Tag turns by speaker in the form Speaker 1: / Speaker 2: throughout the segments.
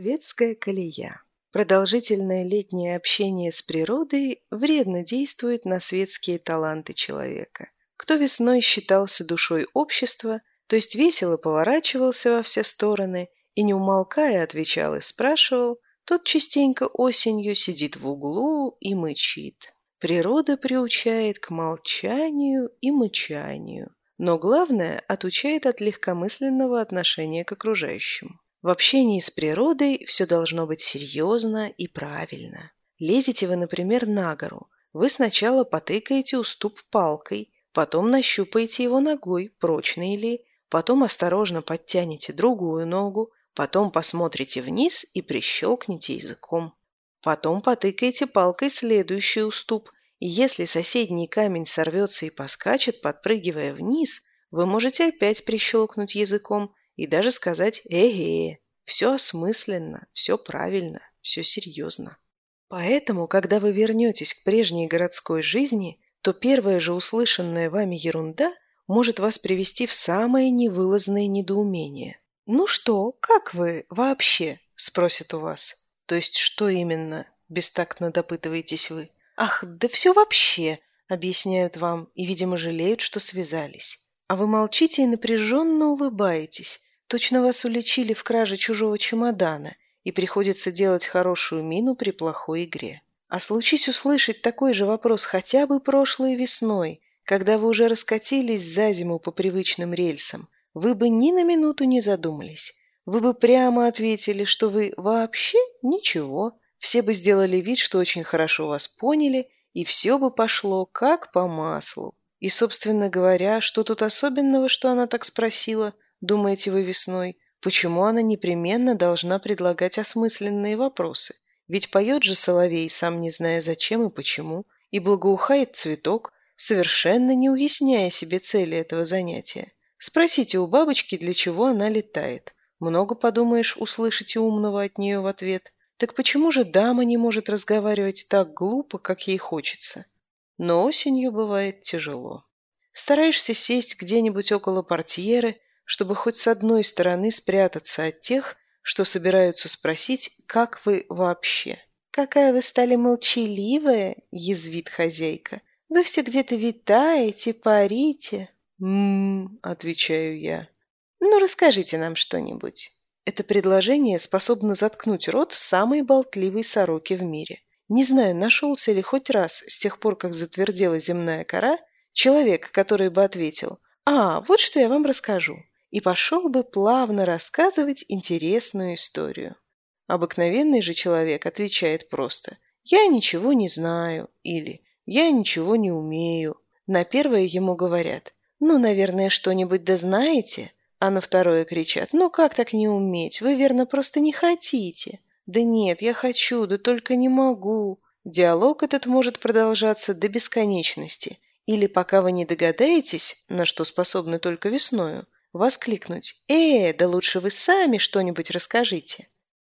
Speaker 1: Светская колея. Продолжительное летнее общение с природой вредно действует на светские таланты человека. Кто весной считался душой общества, то есть весело поворачивался во все стороны и, не умолкая, отвечал и спрашивал, тот частенько осенью сидит в углу и мычит. Природа приучает к молчанию и мычанию, но главное – отучает от легкомысленного отношения к окружающему. В общении с природой все должно быть серьезно и правильно. Лезете вы, например, на гору. Вы сначала потыкаете уступ палкой, потом нащупаете его ногой, прочный ли, потом осторожно подтянете другую ногу, потом посмотрите вниз и прищелкните языком. Потом потыкаете палкой следующий уступ, и если соседний камень сорвется и поскачет, подпрыгивая вниз, вы можете опять прищелкнуть языком и даже сказать «эге». Все осмысленно, все правильно, все серьезно. Поэтому, когда вы вернетесь к прежней городской жизни, то первая же услышанная вами ерунда может вас привести в самое невылазное недоумение. «Ну что, как вы вообще?» – спросят у вас. То есть что именно? – бестактно допытываетесь вы. «Ах, да все вообще!» – объясняют вам и, видимо, жалеют, что связались. А вы молчите и напряженно улыбаетесь, Точно вас уличили в краже чужого чемодана, и приходится делать хорошую мину при плохой игре. А случись услышать такой же вопрос хотя бы прошлой весной, когда вы уже раскатились за зиму по привычным рельсам, вы бы ни на минуту не задумались. Вы бы прямо ответили, что вы вообще ничего. Все бы сделали вид, что очень хорошо вас поняли, и все бы пошло как по маслу. И, собственно говоря, что тут особенного, что она так спросила – думаете вы весной, почему она непременно должна предлагать осмысленные вопросы? Ведь поет же соловей, сам не зная зачем и почему, и благоухает цветок, совершенно не уясняя себе цели этого занятия. Спросите у бабочки, для чего она летает. Много подумаешь, услышите умного от нее в ответ. Так почему же дама не может разговаривать так глупо, как ей хочется? Но осенью бывает тяжело. Стараешься сесть где-нибудь около портьеры, чтобы хоть с одной стороны спрятаться от тех, что собираются спросить, как вы вообще. «Какая вы стали молчаливая!» – язвит хозяйка. «Вы все где-то витаете, парите». «М-м-м», отвечаю я. «Ну, расскажите нам что-нибудь». Это предложение способно заткнуть рот самой болтливой сороки в мире. Не знаю, нашелся ли хоть раз с тех пор, как затвердела земная кора, человек, который бы ответил «А, вот что я вам расскажу и пошел бы плавно рассказывать интересную историю. Обыкновенный же человек отвечает просто «Я ничего не знаю» или «Я ничего не умею». На первое ему говорят «Ну, наверное, что-нибудь да знаете?» А на второе кричат «Ну, как так не уметь? Вы, верно, просто не хотите». «Да нет, я хочу, да только не могу». Диалог этот может продолжаться до бесконечности, или пока вы не догадаетесь, на что способны только весною, воскликнуть «Э, да лучше вы сами что-нибудь расскажите».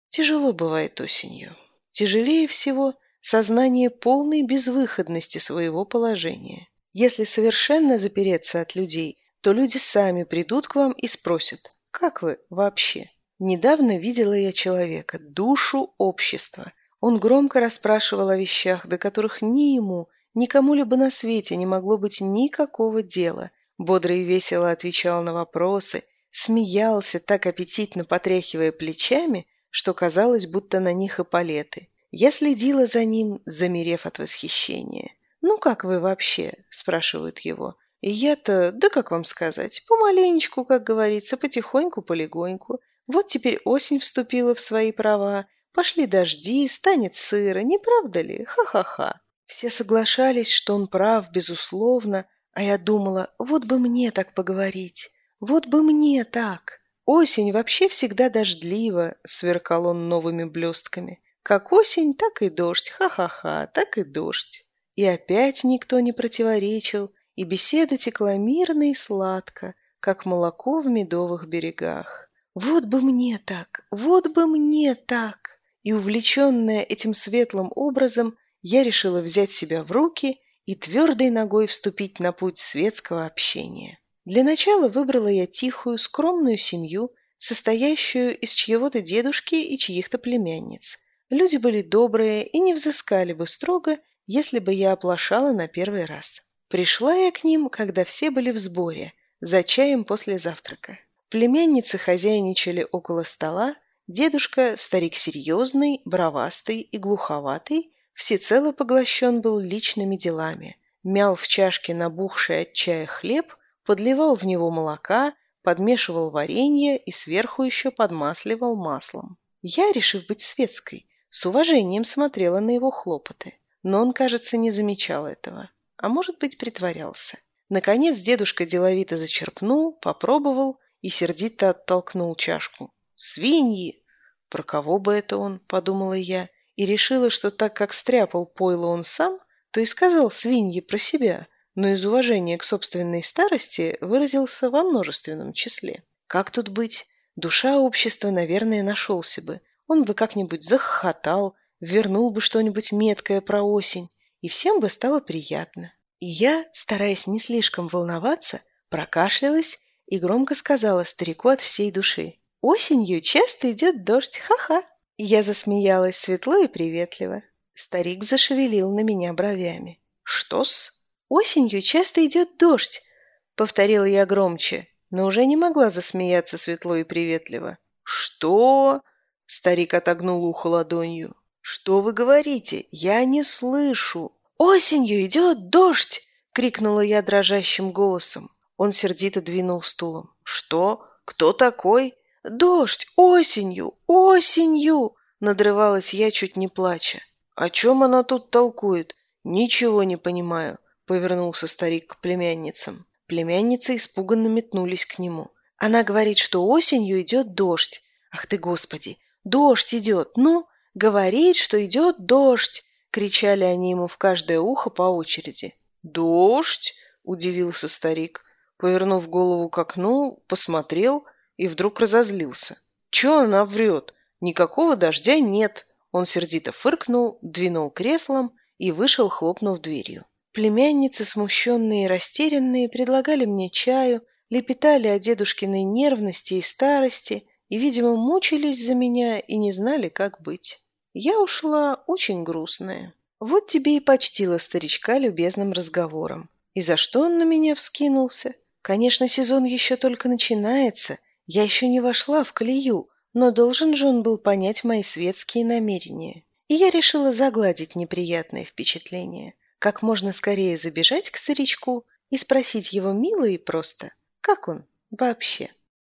Speaker 1: Тяжело бывает осенью. Тяжелее всего сознание полной безвыходности своего положения. Если совершенно запереться от людей, то люди сами придут к вам и спросят «Как вы вообще?». Недавно видела я человека, душу общества. Он громко расспрашивал о вещах, до которых ни ему, ни кому-либо на свете не могло быть никакого дела, бодро и весело отвечал на вопросы, смеялся, так аппетитно потряхивая плечами, что казалось, будто на них и палеты. Я следила за ним, замерев от восхищения. «Ну как вы вообще?» – спрашивают его. И я-то, да как вам сказать, помаленечку, как говорится, потихоньку, полегоньку. Вот теперь осень вступила в свои права, пошли дожди, станет сыро, не правда ли? Ха-ха-ха. Все соглашались, что он прав, безусловно, а я думала, вот бы мне так поговорить, вот бы мне так. Осень вообще всегда дождлива, сверкал он новыми блестками. Как осень, так и дождь, ха-ха-ха, так и дождь. И опять никто не противоречил, и беседа текла мирно и сладко, как молоко в медовых берегах. Вот бы мне так, вот бы мне так! И увлеченная этим светлым образом, я решила взять себя в руки и твердой ногой вступить на путь светского общения. Для начала выбрала я тихую, скромную семью состоящую из чьего-то дедушки и чьих-то племянниц. Люди были добрые и не взыскали бы строго, если бы я оплошала на первый раз. Пришла я к ним, когда все были в сборе, за чаем после завтрака. Племянницы хозяйничали около стола, дедушка, старик серьезный, бровастый и глуховатый, всецело поглощен был личными делами, мял в чашке набухший от чая хлеб, подливал в него молока, подмешивал варенье и сверху еще подмасливал маслом. Я, решив быть светской, с уважением смотрела на его хлопоты, но он, кажется, не замечал этого, а может быть, притворялся. Наконец дедушка деловито зачерпнул, попробовал и сердито оттолкнул чашку. «Свиньи!» «Про кого бы это он?» – подумала я, и решила, что так как стряпал пойло он сам, то и сказал свиньи про себя, но из уважения к собственной старости выразился во множественном числе. Как тут быть? Душа общества, наверное, нашелся бы. Он бы как-нибудь захохотал, вернул бы что-нибудь меткое про осень, и всем бы стало приятно. И я, стараясь не слишком волноваться, прокашлялась и громко сказала старику от всей души. «Осенью часто идет дождь, ха-ха!» Я засмеялась светло и приветливо. Старик зашевелил на меня бровями. «Что-с?» «Осенью часто идет дождь», — повторила я громче, но уже не могла засмеяться светло и приветливо. «Что?» — старик отогнул ухо ладонью. «Что вы говорите? Я не слышу!» «Осенью идет дождь!» — крикнула я дрожащим голосом. Он сердито двинул стулом. «Что? Кто такой?» «Дождь! Осенью! Осенью!» — надрывалась я, чуть не плача. «О чем она тут толкует? Ничего не понимаю повернулся старик к племянницам. Племянницы испуганно метнулись к нему. Она говорит, что осенью идет дождь. Ах ты, Господи! Дождь идет! Ну, говорит, что идет дождь! Кричали они ему в каждое ухо по очереди. «Дождь?» – удивился старик. Повернув голову к окну, посмотрел и вдруг разозлился. «Чё она врет? Никакого дождя нет!» Он сердито фыркнул, двинул креслом и вышел, хлопнув дверью. Племянницы, смущенные и растерянные, предлагали мне чаю, лепетали о дедушкиной нервности и старости и, видимо, мучились за меня и не знали, как быть. Я ушла очень грустная. Вот тебе и почтила старичка любезным разговором. И за что он на меня вскинулся? Конечно, сезон еще только начинается, я еще не вошла в колею, но должен же он был понять мои светские намерения. И я решила загладить неприятное впечатление как можно скорее забежать к старичку и спросить его мило и просто, как он вообще.